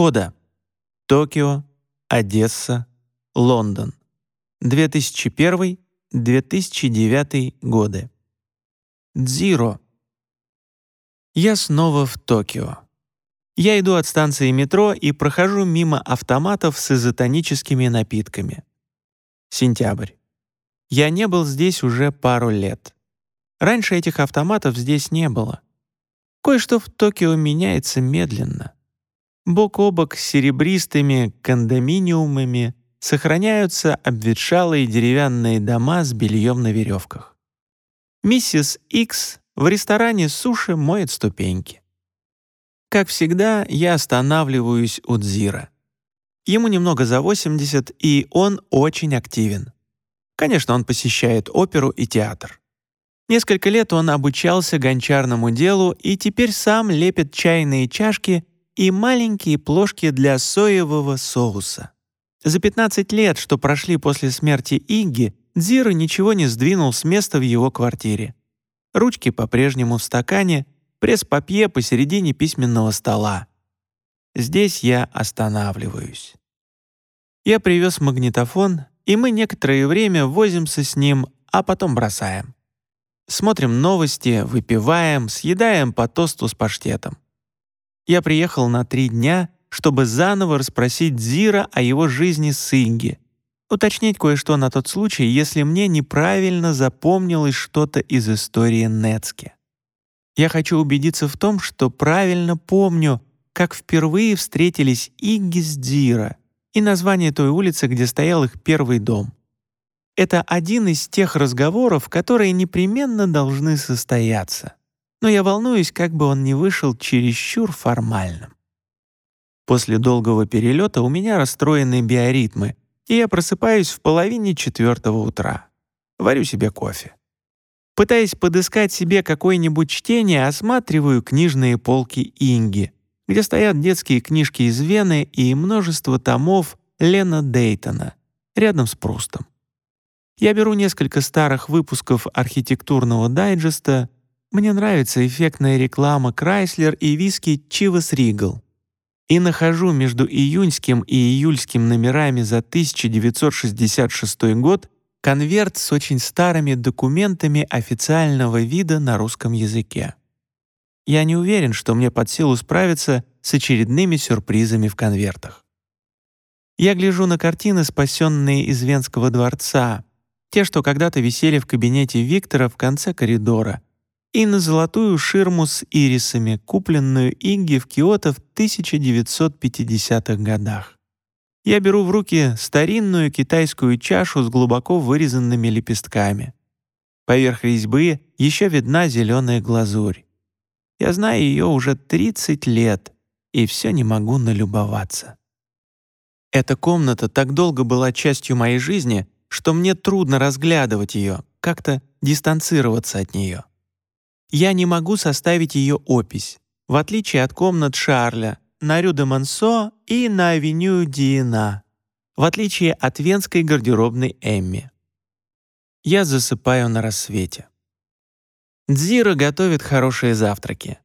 Кода. Токио, Одесса, Лондон. 2001-2009 годы. Дзиро. Я снова в Токио. Я иду от станции метро и прохожу мимо автоматов с изотоническими напитками. Сентябрь. Я не был здесь уже пару лет. Раньше этих автоматов здесь не было. Кое-что в Токио меняется медленно. Бок о бок с серебристыми кондоминиумами сохраняются обветшалые деревянные дома с бельем на веревках. Миссис Икс в ресторане суши моет ступеньки. Как всегда, я останавливаюсь у Дзира. Ему немного за 80, и он очень активен. Конечно, он посещает оперу и театр. Несколько лет он обучался гончарному делу и теперь сам лепит чайные чашки и маленькие плошки для соевого соуса. За 15 лет, что прошли после смерти Игги, Дзира ничего не сдвинул с места в его квартире. Ручки по-прежнему в стакане, пресс-папье посередине письменного стола. Здесь я останавливаюсь. Я привез магнитофон, и мы некоторое время возимся с ним, а потом бросаем. Смотрим новости, выпиваем, съедаем по тосту с паштетом. Я приехал на три дня, чтобы заново расспросить Зира о его жизни с Инги, уточнить кое-что на тот случай, если мне неправильно запомнилось что-то из истории Нецки. Я хочу убедиться в том, что правильно помню, как впервые встретились Игги с Дзира и название той улицы, где стоял их первый дом. Это один из тех разговоров, которые непременно должны состояться. Но я волнуюсь, как бы он не вышел чересчур формальным. После долгого перелета у меня расстроены биоритмы, и я просыпаюсь в половине четвертого утра. Варю себе кофе. Пытаясь подыскать себе какое-нибудь чтение, осматриваю книжные полки Инги, где стоят детские книжки из Вены и множество томов Лена Дейтона, рядом с Прустом. Я беру несколько старых выпусков архитектурного дайджеста. Мне нравится эффектная реклама Chrysler и виски Chivas Regal и нахожу между июньским и июльским номерами за 1966 год конверт с очень старыми документами официального вида на русском языке. Я не уверен, что мне под силу справиться с очередными сюрпризами в конвертах. Я гляжу на картины, спасенные из Венского дворца, те, что когда-то висели в кабинете Виктора в конце коридора — и на золотую ширму с ирисами, купленную Инги в Киото в 1950-х годах. Я беру в руки старинную китайскую чашу с глубоко вырезанными лепестками. Поверх резьбы еще видна зеленая глазурь. Я знаю ее уже 30 лет и все не могу налюбоваться. Эта комната так долго была частью моей жизни, что мне трудно разглядывать ее, как-то дистанцироваться от нее я не могу составить ее опись, в отличие от комнат Шарля на Рю де Мансо и на авеню Диена, в отличие от венской гардеробной Эмми. Я засыпаю на рассвете. Дзира готовит хорошие завтраки.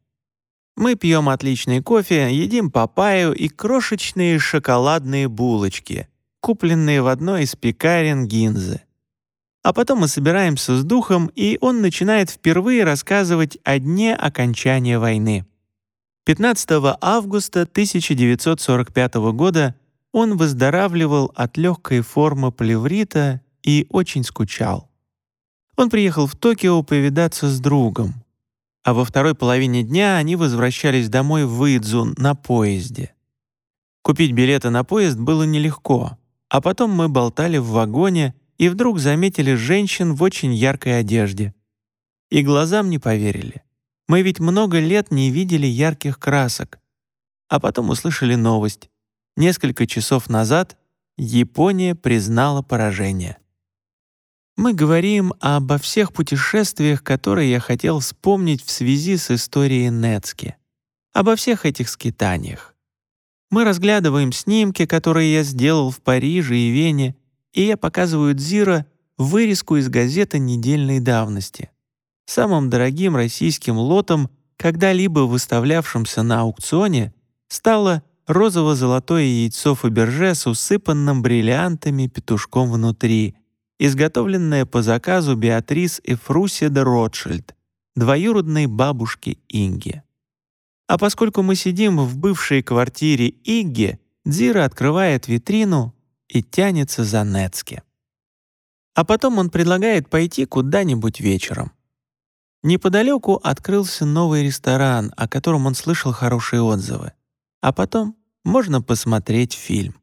Мы пьем отличный кофе, едим папайю и крошечные шоколадные булочки, купленные в одной из пекарен Гинзы. А потом мы собираемся с духом, и он начинает впервые рассказывать о дне окончания войны. 15 августа 1945 года он выздоравливал от легкой формы плеврита и очень скучал. Он приехал в Токио повидаться с другом, а во второй половине дня они возвращались домой в Идзу на поезде. Купить билеты на поезд было нелегко, а потом мы болтали в вагоне — и вдруг заметили женщин в очень яркой одежде. И глазам не поверили. Мы ведь много лет не видели ярких красок. А потом услышали новость. Несколько часов назад Япония признала поражение. Мы говорим обо всех путешествиях, которые я хотел вспомнить в связи с историей Нецки. Обо всех этих скитаниях. Мы разглядываем снимки, которые я сделал в Париже и Вене, и я показываю Дзира вырезку из газеты недельной давности. Самым дорогим российским лотом, когда-либо выставлявшимся на аукционе, стала розово-золотое яйцо Фаберже с усыпанным бриллиантами петушком внутри, изготовленное по заказу Беатрис и Фрусе де Ротшильд, двоюродной бабушки Инги. А поскольку мы сидим в бывшей квартире Игги, Дзира открывает витрину и тянется за Нецке. А потом он предлагает пойти куда-нибудь вечером. Неподалеку открылся новый ресторан, о котором он слышал хорошие отзывы. А потом можно посмотреть фильм.